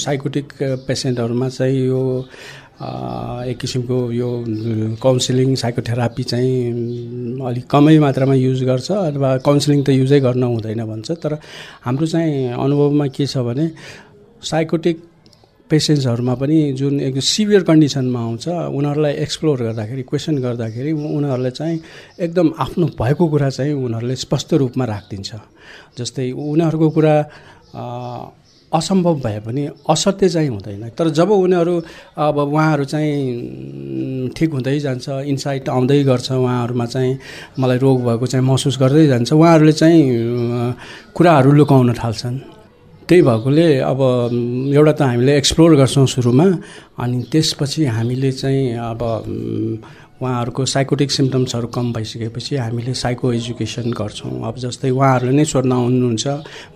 साइकोटिक पेसेन्टहरूमा चाहिँ यो एक किसिमको यो काउन्सिलिङ साइकोथेरापी चाहिँ अलिक कमै मात्रामा युज गर्छ अथवा काउन्सिलिङ त युजै गर्न हुँदैन भन्छ। तर हाम्रो चाहिँ अनुभवमा के छ भने साइकोटिक पेसेन्ट्सहरूमा पनि जुन एक सिभियर कन्डिसनमा आउँछ उनीहरूलाई एक्सप्लोर गर्दाखेरि क्वेसन गर्दाखेरि उनीहरूलाई चाहिँ एकदम आफ्नो भएको कुरा चाहिँ उनीहरूले स्पष्ट रूपमा राखिदिन्छ। जस्तै उनीहरूको कुरा असम्भव भए पनि असत्य चाहिँ हुँदैन। तर जब उनीहरू अब उहाँहरू चाहिँ ठिक हुँदै जान्छ इन्साइट आउँदै गर्छ उहाँहरूमा चाहिँ मलाई रोग भएको चाहिँ महसुस गर्दै जान्छ उहाँहरूले चाहिँ कुराहरू लुकाउन थाल्छन्। त्यही भएकोले अब एउटा त हामीले एक्सप्लोर गर्छौँ सुरुमा अनि त्यसपछि हामीले चाहिँ अब उहाँहरूको साइकोटिक सिम्टम्सहरू कम भइसकेपछि हामीले साइको एजुकेसन गर्छौँ। अब जस्तै उहाँहरूले नै सोध्न आउनुहुन्छ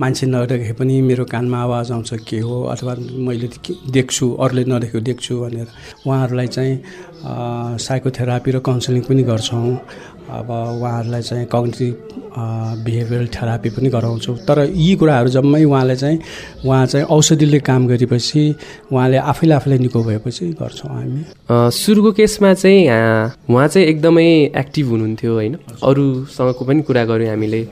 मान्छे नदेखे पनि मेरो कानमा आवाज आउँछ के हो? अथवा मैले देख्छु अरूले नदेखेको देख्छु? भनेर उहाँहरूलाई चाहिँ साइकोथेरापी र काउन्सिलिङ पनि गर्छौँ। अब उहाँहरूलाई चाहिँ कग्नेटिभ बिहेभियरल थेरापी पनि गराउँछौँ। तर यी कुराहरू जम्मै उहाँले चाहिँ उहाँ चाहिँ औषधिले काम गरेपछि उहाँले आफैले आफैलाई निको भएपछि गर्छौँ हामी। सुरुको केसमा चाहिँ उहाँ चाहिँ एकदमै एक्टिभ हुनुहुन्थ्यो होइन? अरूसँगको पनि कुरा गऱ्यौँ हामीले।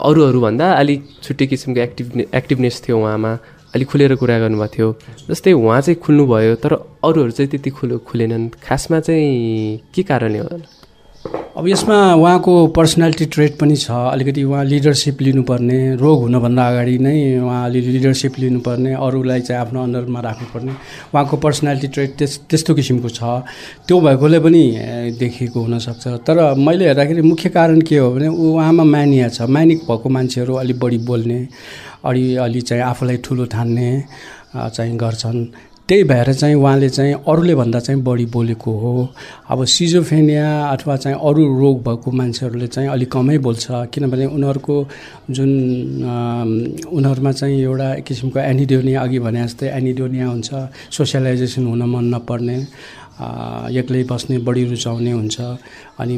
अरूहरूभन्दा अलिक छुट्टै किसिमको एक्टिभ एक्टिभनेस थियो उहाँमा अलिक खुलेर कुरा गर्नुभएको थियो। जस्तै उहाँ चाहिँ खुल्नुभयो तर अरूहरू चाहिँ त्यति खुलो खुलेनन्। खासमा चाहिँ के कारणले होला? अब यसमा उहाँको पर्सनालिटी ट्रेट पनि छ। अलिकति उहाँ लिडरसिप लिनुपर्ने रोग हुनभन्दा अगाडि नै उहाँ अलि लिडरसिप लिनुपर्ने अरूलाई चाहिँ आफ्नो अन्डरमा राख्नुपर्ने। उहाँको पर्सनालिटी ट्रेट त्यस त्यस्तो किसिमको छ। त्यो भएकोले पनि देखिएको हुनसक्छ। तर मैले हेर्दाखेरि मुख्य कारण के हो भने ऊ उहाँमा म्यानिया छ। म्यानिक भएको मान्छेहरू अलिक बढी बोल्ने अलि अलि चाहिँ आफूलाई ठुलो ठान्ने चाहिँ गर्छन्। त्यही भएर चाहिँ उहाँले चाहिँ अरूले भन्दा चाहिँ बढी बोलेको हो। अब सिजोफेनिया अथवा चाहिँ अरू रोग भएको मान्छेहरूले चाहिँ अलिक कमै बोल्छ किनभने उनीहरूको जुन उनीहरूमा चाहिँ एउटा किसिमको एनिडोनिया अघि भने जस्तै एनिडोनिया हुन्छ सोसियलाइजेसन हुन मन नपर्ने। एक्लै बस्ने बढी रुचाउने हुन्छ। अनि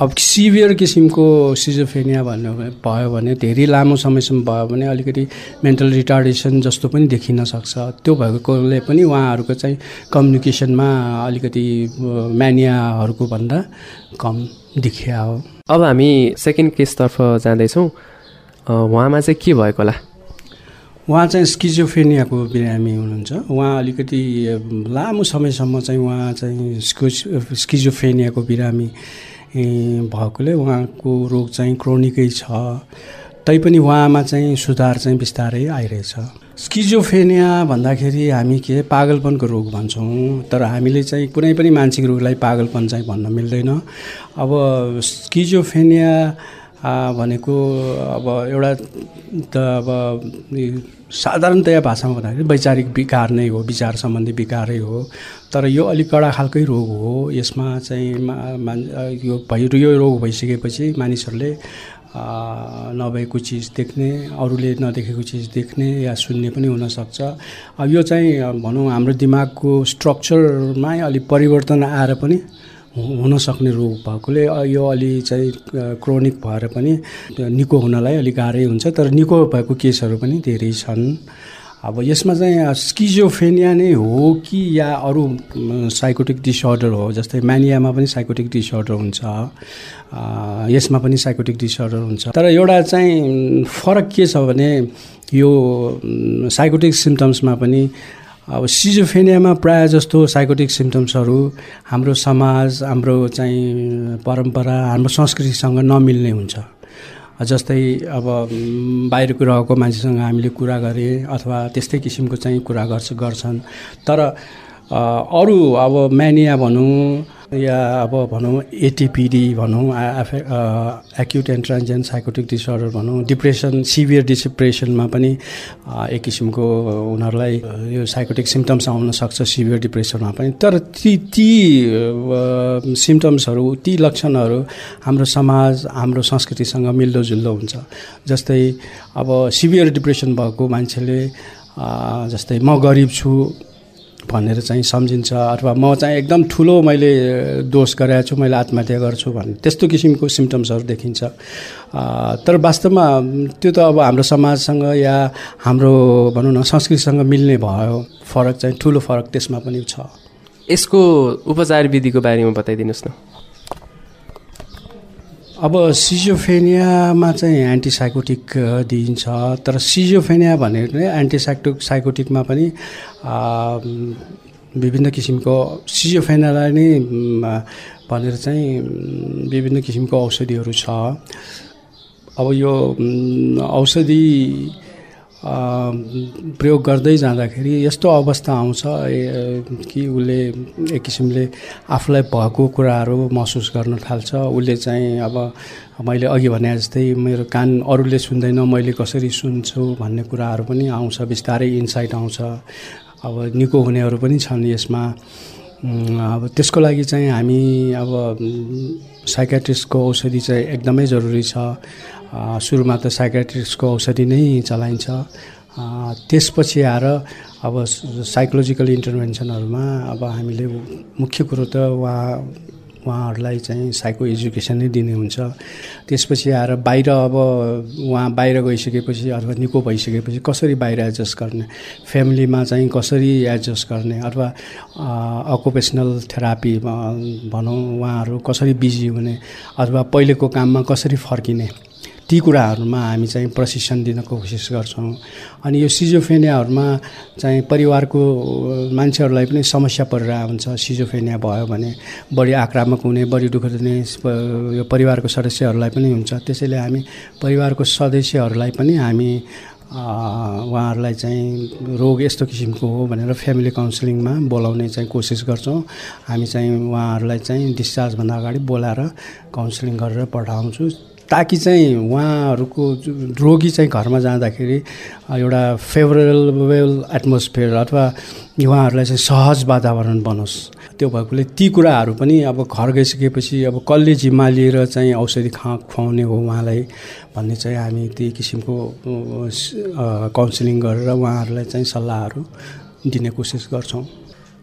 अब सिभियर किसिमको सिजोफेनिया भन्नु भयो भने धेरै लामो समयसम्म भयो भने अलिकति मेन्टल रिटार्डेसन जस्तो पनि देखिन सक्छ। त्यो भएकोले पनि उहाँहरूको चाहिँ कम्युनिकेसनमा अलिकति म्यानियाहरूको भन्दा कम देखिया हो। अब हामी सेकेन्ड केसतर्फ जाँदैछौँ। उहाँमा चाहिँ के भएको होला? उहाँ चाहिँ स्किजोफेनियाको बिरामी हुनुहुन्छ। उहाँ अलिकति लामो समयसम्म चाहिँ उहाँ चाहिँ स्किज स्किजोफेनियाको बिरामी भएकोले उहाँको रोग चाहिँ क्रोनिकै छ। तैपनि उहाँमा चाहिँ सुधार चाहिँ बिस्तारै आइरहेछ। स्किजोफेनिया भन्दाखेरि हामी के पागलपनको रोग भन्छौँ तर हामीले चाहिँ कुनै पनि मानसिक रोगलाई पागलपन चाहिँ भन्न मिल्दैन। अब स्किजोफेनिया भनेको अब एउटा त अब साधारणतया भाषामा भन्दाखेरि वैचारिक विकार नै हो विचार सम्बन्धी विकारै हो। तर यो अलिक कडा खालकै रोग हो। यसमा चाहिँ मा यो भइ यो रोग भइसकेपछि मानिसहरूले नभएको चिज देख्ने अरूले नदेखेको चिज देख्ने या सुन्ने पनि हुनसक्छ। अब यो चाहिँ भनौँ हाम्रो दिमागको स्ट्रक्चरमै अलिक परिवर्तन आएर पनि हु- हुन सक्ने रोग भएकोले यो अलि चाहिँ क्रोनिक भएर पनि निको हुनलाई अलिक गाह्रै हुन्छ। तर निको भएको केसहरू पनि धेरै छन्। अब यसमा चाहिँ स्किजोफेनिया नै हो कि या अरू साइकोटिक डिसअर्डर हो? जस्तै म्यानियामा पनि साइकोटिक डिसअर्डर हुन्छ। यसमा पनि साइकोटिक डिसअर्डर हुन्छ। तर एउटा चाहिँ फरक के छ भने यो साइकोटिक सिम्टम्समा पनि अब सिजोफेनियामा प्रायः जस्तो साइकोटिक सिम्टम्सहरू हाम्रो समाज हाम्रो चाहिँ परम्परा हाम्रो संस्कृतिसँग नमिल्ने हुन्छ। जस्तै अब बाहिरको रहेको मान्छेसँग हामीले कुरा गरे अथवा त्यस्तै किसिमको चाहिँ कुरा गर्छ गर्छन्। तर अरू अब म्यानिया भनौँ या अब भनौँ एटिपिडी भनौँ acute and transient psychotic disorder भनौँ डिप्रेसन सिभियर डिप्रेसनमा पनि एक किसिमको उनीहरूलाई यो साइकोटिक सिम्टम्स आउन सक्छ सिभियर डिप्रेसनमा पनि। तर ती ती सिम्टम्सहरू ती लक्षणहरू हाम्रो समाज हाम्रो संस्कृतिसँग मिल्दोजुल्दो हुन्छ। जस्तै अब सिभियर डिप्रेसन भएको मान्छेले जस्तै म गरिब छु भनेर चाहिँ सम्झिन्छ अथवा म चाहिँ एकदम ठुलो मैले दोष गरेको छु मैले आत्महत्या गर्छु भन्ने त्यस्तो किसिमको सिम्टम्सहरू देखिन्छ। तर वास्तवमा त्यो त अब हाम्रो समाजसँग या हाम्रो भनौँ न संस्कृतिसँग मिल्ने भयो। फरक चाहिँ ठुलो फरक त्यसमा पनि छ। यसको उपचार विधिको बारेमा बताइदिनुहोस् न। अब सिजोफेनियामा चाहिँ एन्टिसाइकोटिक दिइन्छ। तर सिजोफेनिया भनेको नै एन्टिसाइक्टो साइकोटिकमा पनि विभिन्न किसिमको सिजोफेनियालाई नै भनेर चाहिँ विभिन्न किसिमको औषधिहरू छ। अब यो औषधि प्रयोग गर्दै जाँदाखेरि यस्तो अवस्था आउँछ कि उसले एक किसिमले आफूलाई भएको कुराहरू महसुस गर्न थाल्छ। उसले चाहिँ अब मैले अघि भने जस्तै मेरो कान अरूले सुन्दैन मैले कसरी सुन्छु भन्ने कुराहरू पनि आउँछ बिस्तारै इन्साइट आउँछ। अब निको हुनेहरू पनि छन् यसमा। अब त्यसको लागि चाहिँ हामी अब साइकेट्रिस्टको औषधि चाहिँ एकदमै जरुरी छ। सुरुमा त साइकेट्रिस्टको औषधि नै चलाइन्छ। त्यसपछि आएर अब साइकोलोजिकल इन्टरभेन्सनहरूमा अब हामीले मुख्य कुरो त उहाँ उहाँहरूलाई चाहिँ साइको एजुकेसन नै दिने हुन्छ। त्यसपछि आएर बाहिर अब उहाँ बाहिर गइसकेपछि अथवा निको भइसकेपछि कसरी बाहिर एडजस्ट गर्ने? फ्यामिलीमा चाहिँ कसरी एडजस्ट गर्ने? अथवा अकुपेसनल थेरापी भनौँ उहाँहरू कसरी बिजी हुने? अथवा पहिलेको काममा कसरी फर्किने? ती कुराहरूमा हामी चाहिँ प्रशिक्षण दिन कोसिस गर्छौँ। अनि यो सिजोफेनियाहरूमा चाहिँ परिवारको मान्छेहरूलाई पनि समस्या परिरहेको हुन्छ। सिजोफेनिया भयो भने बढी आक्रामक हुने बढी दुःख दिने यो परिवारको सदस्यहरूलाई पनि हुन्छ। त्यसैले हामी परिवारको सदस्यहरूलाई पनि हामी उहाँहरूलाई चाहिँ रोग यस्तो किसिमको हो भनेर फ्यामिली काउन्सिलिङमा बोलाउने चाहिँ कोसिस गर्छौँ। हामी चाहिँ उहाँहरूलाई चाहिँ डिस्चार्जभन्दा अगाडि बोलाएर काउन्सिलिङ गरेर पठाउँछु। ताकि चाहिँ उहाँहरूको रोगी चाहिँ घरमा जाँदाखेरि एउटा फेभरेबल एटमोस्फियर अथवा उहाँहरूलाई चाहिँ सहज वातावरण बनोस्। त्यो भएकोले ती कुराहरू पनि अब घर गइसकेपछि अब कसले जिम्मा लिएर चाहिँ औषधि खा खुवाउने हो उहाँलाई भन्ने चाहिँ हामी त्यही किसिमको काउन्सिलिङ गरेर उहाँहरूलाई चाहिँ सल्लाहहरू दिने कोसिस गर्छौँ।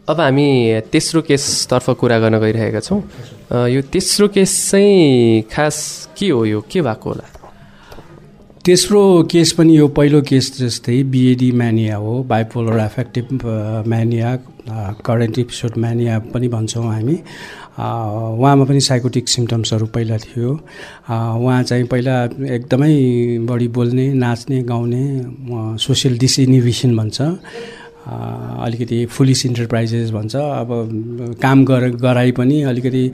अब हामी तेस्रो केसतर्फ कुरा गर्न गइरहेका छौँ। यो तेस्रो केस चाहिँ खास के हो यो? के भएको होला? तेस्रो केस पनि यो पहिलो केस जस्तै बिएडी म्यानिया हो bipolar affective mania current episode mania पनि भन्छौँ हामी। उहाँमा पनि साइकोटिक सिम्टम्सहरू पहिला थियो। उहाँ चाहिँ पहिला एकदमै बढी बोल्ने नाच्ने गाउने सोसियल डिसइनिभिसन भन्छ। अलिकति फुलिस इन्टरप्राइजेस भन्छ। अब काम गर गराइ पनि अलिकति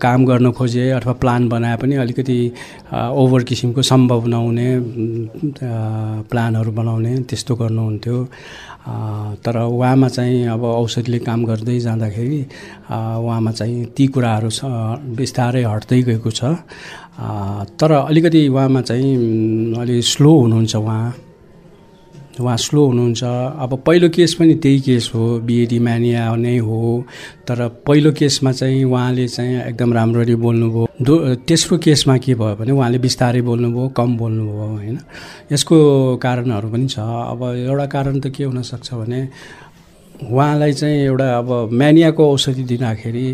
काम गर्न खोजे अथवा प्लान बनाए पनि अलिकति ओभर किसिमको सम्भव नहुने प्लानहरू बनाउने त्यस्तो गर्नुहुन्थ्यो। तर उहाँमा चाहिँ अब औषधिले काम गर्दै जाँदाखेरि उहाँमा चाहिँ ती कुराहरू छ बिस्तारै हट्दै गएको छ। तर अलिकति उहाँमा चाहिँ अलि स्लो हुनुहुन्छ उहाँ। उहाँ स्लो हुनुहुन्छ। अब पहिलो केस पनि त्यही केस हो बिएडी म्यानिया नै हो। तर पहिलो केसमा चाहिँ उहाँले चाहिँ एकदम राम्ररी बोल्नुभयो। दो तेस्रो केसमा के भयो भने उहाँले बिस्तारै बोल्नुभयो कम बोल्नुभयो होइन? यसको कारणहरू पनि छ। अब एउटा कारण त के हुनसक्छ भने उहाँलाई चाहिँ एउटा अब म्यानियाको औषधि दिँदाखेरि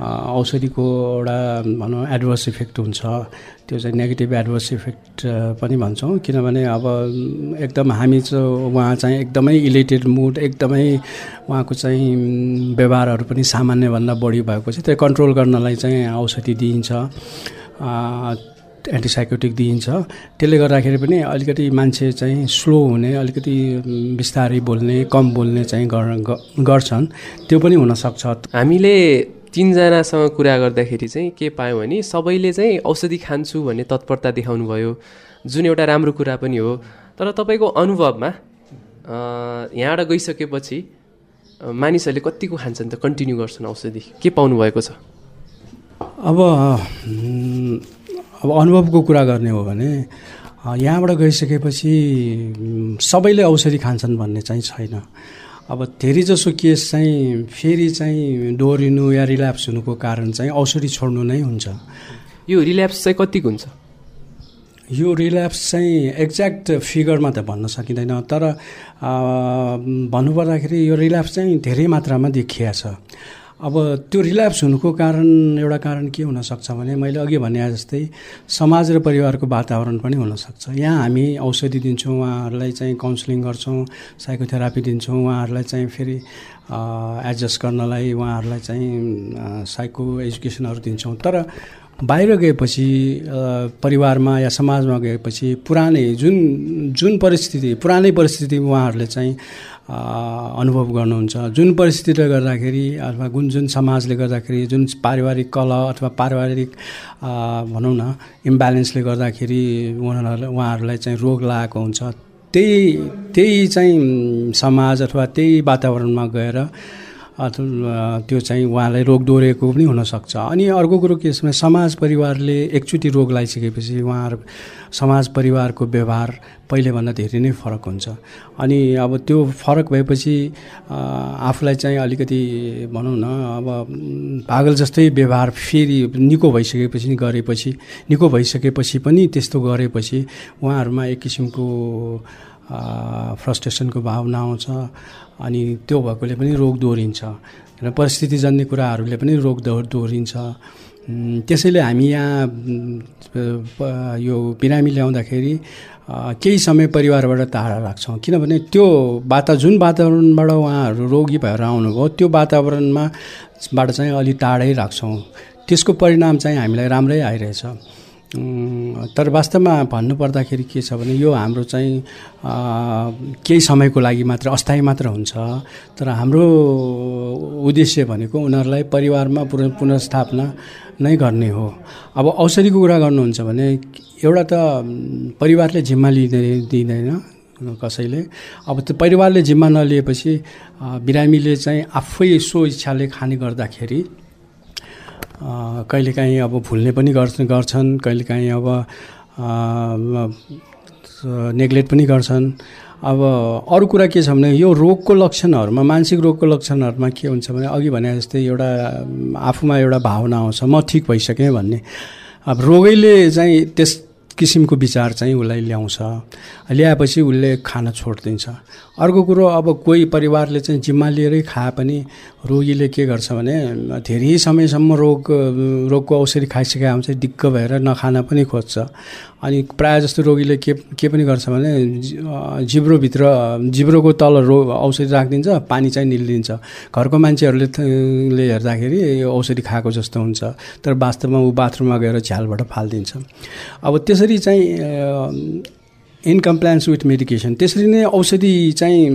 औषधिको एउटा भनौँ एडभर्स इफेक्ट हुन्छ। त्यो चाहिँ नेगेटिभ एडभर्स इफेक्ट पनि भन्छौँ। किनभने अब एकदम हामी चाहिँ उहाँ चाहिँ एकदमै इलेटेड मुड एकदमै उहाँको चाहिँ व्यवहारहरू पनि सामान्यभन्दा बढी भएको चाहिँ त्यो कन्ट्रोल गर्नलाई चाहिँ औषधि दिइन्छ एन्टिसाइकोटिक दिइन्छ। त्यसले गर्दाखेरि पनि अलिकति मान्छे चाहिँ स्लो हुने अलिकति बिस्तारै बोल्ने कम बोल्ने चाहिँ गर्छन्। त्यो पनि हुनसक्छ हामीले तिनजनासँग कुरा गर्दाखेरि चाहिँ के पायौँ भने सबैले चाहिँ औषधि खान्छु भन्ने तत्परता देखाउनु भयो जुन एउटा राम्रो कुरा पनि हो। तर तपाईँको अनुभवमा यहाँबाट गइसकेपछि मानिसहरूले कतिको खान्छन् त? कन्टिन्यू गर्छन् औषधि। के पाउनु भएको छ? अब अब अनुभवको कुरा गर्ने हो भने यहाँबाट गइसकेपछि सबैले औषधि खान्छन् भन्ने चाहिँ छैन। अब धेरैजसो केस चाहिँ फेरि चाहिँ दोहोरिनु या रिल्याप्स हुनुको कारण चाहिँ औषधि छोड्नु नै हुन्छ। यो रिल्याप्स चाहिँ कतिको हुन्छ? यो रिल्याप्स चाहिँ एक्ज्याक्ट फिगरमा त भन्न सकिँदैन तर भन्नुपर्दाखेरि यो रिल्याप्स चाहिँ धेरै मात्रामा देखिया छ। अब त्यो रिल्याप्स हुनुको कारण एउटा कारण के हुनसक्छ भने मैले अघि भने जस्तै समाज र परिवारको वातावरण पनि हुनसक्छ। यहाँ हामी औषधि दिन्छौँ उहाँहरूलाई चाहिँ काउन्सिलिङ गर्छौँ साइकोथेरापी दिन्छौँ उहाँहरूलाई चाहिँ फेरि एडजस्ट गर्नलाई उहाँहरूलाई चाहिँ साइको एजुकेसनहरू दिन्छौँ। तर बाहिर गएपछि परिवारमा या समाजमा गएपछि पुरानै जुन जुन परिस्थिति पुरानै परिस्थिति उहाँहरूले चाहिँ अनुभव गर्नुहुन्छ। जुन परिस्थितिले गर्दाखेरि अथवा जुन जुन समाजले गर्दाखेरि जुन पारिवारिक कलह अथवा पारिवारिक भनौँ न इम्ब्यालेन्सले गर्दाखेरि उहाँहरूलाई उहाँहरूलाई चाहिँ रोग लागेको हुन्छ। त्यही त्यही चाहिँ समाज अथवा त्यही वातावरणमा गएर अथवा त्यो चाहिँ उहाँलाई रोग दोहोरिएको पनि हुनसक्छ। अनि अर्को कुरो के छ भने समाज परिवारले एकचोटि रोग लगाइसकेपछि उहाँहरू समाज परिवारको व्यवहार पहिलेभन्दा धेरै नै फरक हुन्छ। अनि अब त्यो फरक भएपछि आफूलाई चाहिँ अलिकति भनौँ न अब पागल जस्तै व्यवहार फेरि निको भइसकेपछि गरेपछि निको भइसकेपछि पनि त्यस्तो गरेपछि उहाँहरूमा एक किसिमको फ्रस्ट्रेसनको भावना आउँछ अनि त्यो भएकोले पनि रोग दोहोरिन्छ र परिस्थितिजन्य कुराहरूले पनि रोग दो दोहोरिन्छ। त्यसैले हामी यहाँ यो बिरामी ल्याउँदाखेरि केही समय परिवारबाट टाढा राख्छौँ। किनभने त्यो वाता जुन वातावरणबाट उहाँहरू रोगी भएर आउनुभयो त्यो वातावरणमा बाट चाहिँ अलि टाढै राख्छौँ। त्यसको परिणाम चाहिँ हामीलाई राम्रै आइरहेछ। तर वास्तवमा भन्नुपर्दाखेरि के छ भने यो हाम्रो चाहिँ केही समयको लागि मात्र अस्थायी मात्र हुन्छ। तर हाम्रो उद्देश्य भनेको उनीहरूलाई परिवारमा पुनः पुनर्स्थापना नै गर्ने हो। अब औषधिको कुरा गर्नुहुन्छ भने एउटा त परिवारले जिम्मा लिँदै दिँदैन कसैले। अब त्यो परिवारले जिम्मा नलिएपछि बिरामीले चाहिँ आफै सो इच्छाले खाने गर्दाखेरि कहिलेकाहीँ अब भुल्ने पनि गर्छ गर्छन् कहिलेकाहीँ अब नेग्लेक्ट पनि गर्छन्। अब अरू कुरा के छ भने यो रोगको लक्षणहरूमा मानसिक रोगको लक्षणहरूमा के हुन्छ भने अघि भने जस्तै एउटा आफूमा एउटा भावना आउँछ म ठिक भइसकेँ भन्ने। अब रोगैले चाहिँ त्यस किसिमको विचार चाहिँ उसलाई ल्याउँछ। ल्याएपछि उसले खान छोडिदिन्छ। अर्को कुरो अब कोही परिवारले चाहिँ जिम्मा लिएरै खाए पनि रोगीले के गर्छ भने धेरै समयसम्म रोग रोगको औषधि खाइसकेका हुन्छ दिक्क भएर नखान पनि खोज्छ। अनि प्रायः जस्तो रोगीले के के पनि गर्छ भने जिब्रोभित्र जिब्रोको तल रो औषधि राखिदिन्छ पानी चाहिँ निल्दिन्छ। घरको मान्छेहरूले ले हेर्दाखेरि यो औषधि खाएको जस्तो हुन्छ। तर वास्तवमा ऊ बाथरुममा गएर झ्यालबाट फालिदिन्छ। अब त्यसरी चाहिँ इनकम्प्लायन्स विथ मेडिकेसन त्यसरी नै औषधि चाहिँ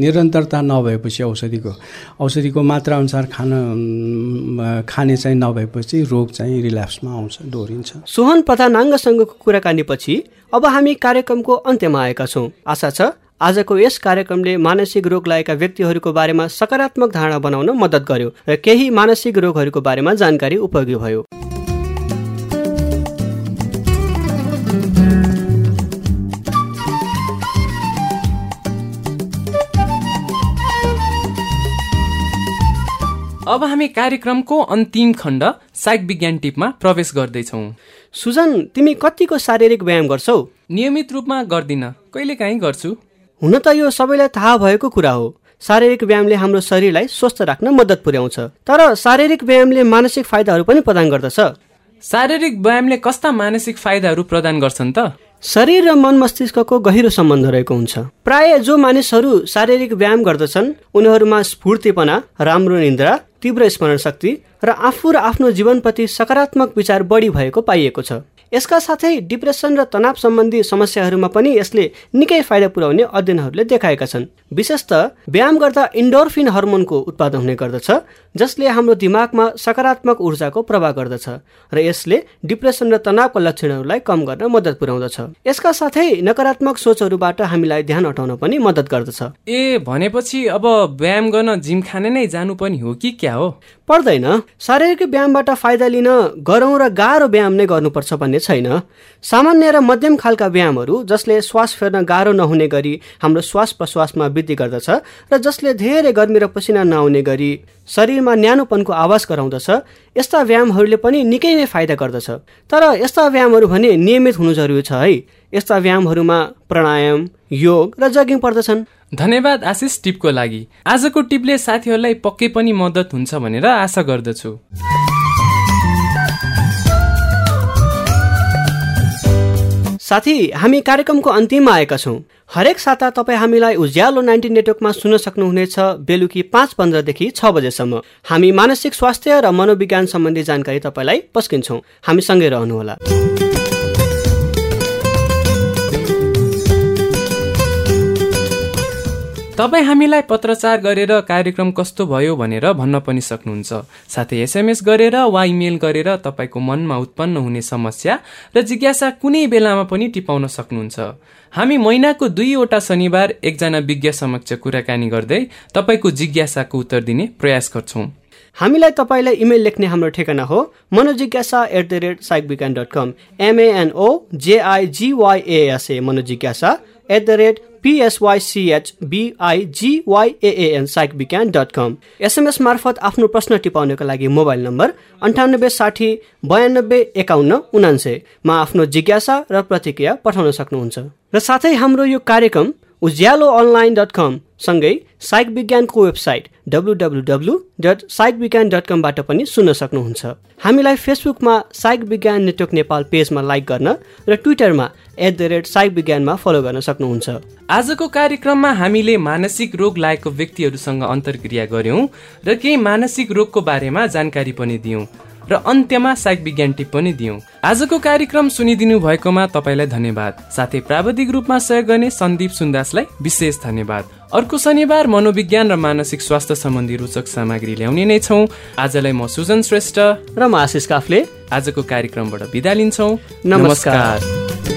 निरन्तरता नभएपछि औषधिको औषधिको मात्राअनुसार खान खाने चाहिँ नभएपछि रोग चाहिँ रिल्याप्समा आउँछ दोहोरिन्छ सोहन प्रधानाङ्गसँगको कुराकानीपछि अब हामी कार्यक्रमको अन्त्यमा आएका छौँ। आशा छ आजको यस कार्यक्रमले मानसिक रोग लागेका व्यक्तिहरूको बारेमा सकारात्मक धारणा बनाउन मद्दत गर्यो र केही मानसिक रोगहरूको बारेमा जानकारी उपयोगी भयो। अब हामी कार्यक्रमको अन्तिम खण्ड साइक विज्ञान टिपमा प्रवेश गर्दैछौँ। सुजन तिमी कतिको शारीरिक व्यायाम गर्छौ? नियमित रूपमा गर्दिन। कहिलेकाहीँ गर्छु। हुन त यो सबैलाई थाहा भएको कुरा हो। शारीरिक व्यायामले हाम्रो शरीरलाई स्वस्थ राख्न मद्दत पुर्याउँछ। तर शारीरिक व्यायामले मानसिक फाइदाहरू पनि प्रदान गर्दछ। शारीरिक व्यायामले कस्ता मानसिक फाइदाहरू प्रदान गर्छन् त? शरीर र मन मस्तिष्कको गहिरो सम्बन्ध रहेको हुन्छ। प्राय जो मानिसहरू शारीरिक व्यायाम गर्दछन् उनीहरूमा स्फूर्तिपना राम्रो निन्द्रा तीव्र स्मरण शक्ति र आफू र आफ्नो जीवनप्रति सकारात्मक विचार बढी भएको पाइएको छ। यसका साथै डिप्रेसन र तनाव सम्बन्धी समस्याहरूमा पनि यसले निकै फाइदा पुर्याउने अध्ययनहरूले देखाएका छन्। विशेष त व्यायाम गर्दा इन्डोर्फिन हर्मोनको उत्पादन हुने गर्दछ जसले हाम्रो दिमागमा सकारात्मक ऊर्जाको प्रभाव गर्दछ र यसले डिप्रेसन र तनावको लक्षणहरूलाई कम गर्न मद्दत पुर्याउँदछ। यसका साथै नकारात्मक सोचहरूबाट हामीलाई ध्यान हटाउन पनि मद्दत गर्दछ। ए भनेपछि अब व्यायाम गर्न जिम खाने नै जानु पनि हो कि क्या हो? पर्दैन। शारीरिक व्यायामबाट फाइदा लिन गरौँ र गाह्रो व्यायाम नै गर्नुपर्छ भन्ने छैन। सामान्य र मध्यम खालका व्यायामहरू जसले श्वास फेर्न गाह्रो नहुने गरी हाम्रो श्वास प्रश्वासमा वृद्धि गर्दछ र जसले धेरै गर्मी र पसिना नआउने गरी शरीरमा न्यानोपनको आवाज गराउँदछ यस्ता व्यायामहरूले पनि निकै नै फाइदा गर्दछ। तर यस्ता व्यायामहरू भने नियमित हुनु जरुरी छ है। यस्ता व्यायामहरूमा प्राणायाम योग र जगिङ पर्दछन्। धन्यवाद आशिष टिपको लागि। आजको टिपले साथीहरूलाई पक्कै पनि मद्दत हुन्छ भनेर आशा गर्दछु। साथी हामी कार्यक्रमको अन्तिममा आएका छौँ। हरेक साता तपाईँ हामीलाई उज्यालो नाइन्टी नेटवर्कमा सुन्न सक्नुहुनेछ बेलुकी पाँच पन्ध्रदेखि छ बजेसम्म। हामी मानसिक स्वास्थ्य र मनोविज्ञान सम्बन्धी जानकारी तपाईँलाई पस्किन्छौँ। हामीसँगै रहनुहोला। तपाईँ हामीलाई पत्रचार गरेर कार्यक्रम कस्तो भयो भनेर भन्न पनि सक्नुहुन्छ। साथै एसएमएस गरेर वा इमेल गरेर तपाईँको मनमा उत्पन्न हुने समस्या र जिज्ञासा कुनै बेलामा पनि टिपाउन सक्नुहुन्छ। हामी महिनाको दुईवटा शनिबार एकजना विज्ञ समक्ष कुराकानी गर्दै तपाईँको जिज्ञासाको उत्तर दिने प्रयास गर्छौँ। हामीलाई तपाईँलाई इमेल लेख्ने हाम्रो ठेगाना हो मनोजिज्ञासा एट द रेट साइक Vigyan dot com MNO जेआइजिवाइएएसए मनोजिज्ञासा। At the rate पिएसवाइसिएच बिआइजिवाइएएन साइक विज्ञान डट कम एसएमएस मार्फत आफ्नो प्रश्न टिपाउनको लागि मोबाइल नम्बर अन्ठानब्बे साठी बयानब्बे एकाउन्न उनान्सयमा आफ्नो जिज्ञासा र प्रतिक्रिया पठाउन सक्नुहुन्छ। र साथै हाम्रो यो कार्यक्रम उज्यालो अनलाइन डट कम सँगै साइक विज्ञानको website W W W dot psych Vigyan dot कमबाट पनि सुन्न सक्नुहुन्छ। हामीलाई फेसबुकमा साइक विज्ञान नेटवर्क नेपाल पेजमा लाइक गर्न र ट्विटरमा एट द रेट साइक विज्ञानमा फलो गर्न सक्नुहुन्छ। आजको कार्यक्रममा हामीले मानसिक रोग लागेको व्यक्तिहरूसँग अन्तर्क्रिया गर्यौं र केही मानसिक रोगको बारेमा जानकारी पनि दियौं। र अन्त्यमा साइक विज्ञान टिप पनि दियौं। आजको कार्यक्रम सुनिदिनु भएकोमा तपाईँलाई धन्यवाद। साथै प्राविधिक रूपमा सहयोग गर्ने सन्दीप सुन्दासलाई विशेष धन्यवाद। अर्को शनिबार मनोविज्ञान र मानसिक स्वास्थ्य सम्बन्धी रोचक सामग्री ल्याउने नै छौँ। आजलाई म सुजन श्रेष्ठ। र म आशिष काफले। आजको कार्यक्रमबाट बिदा लिन्छौँ। नमस्कार। नमस्कार।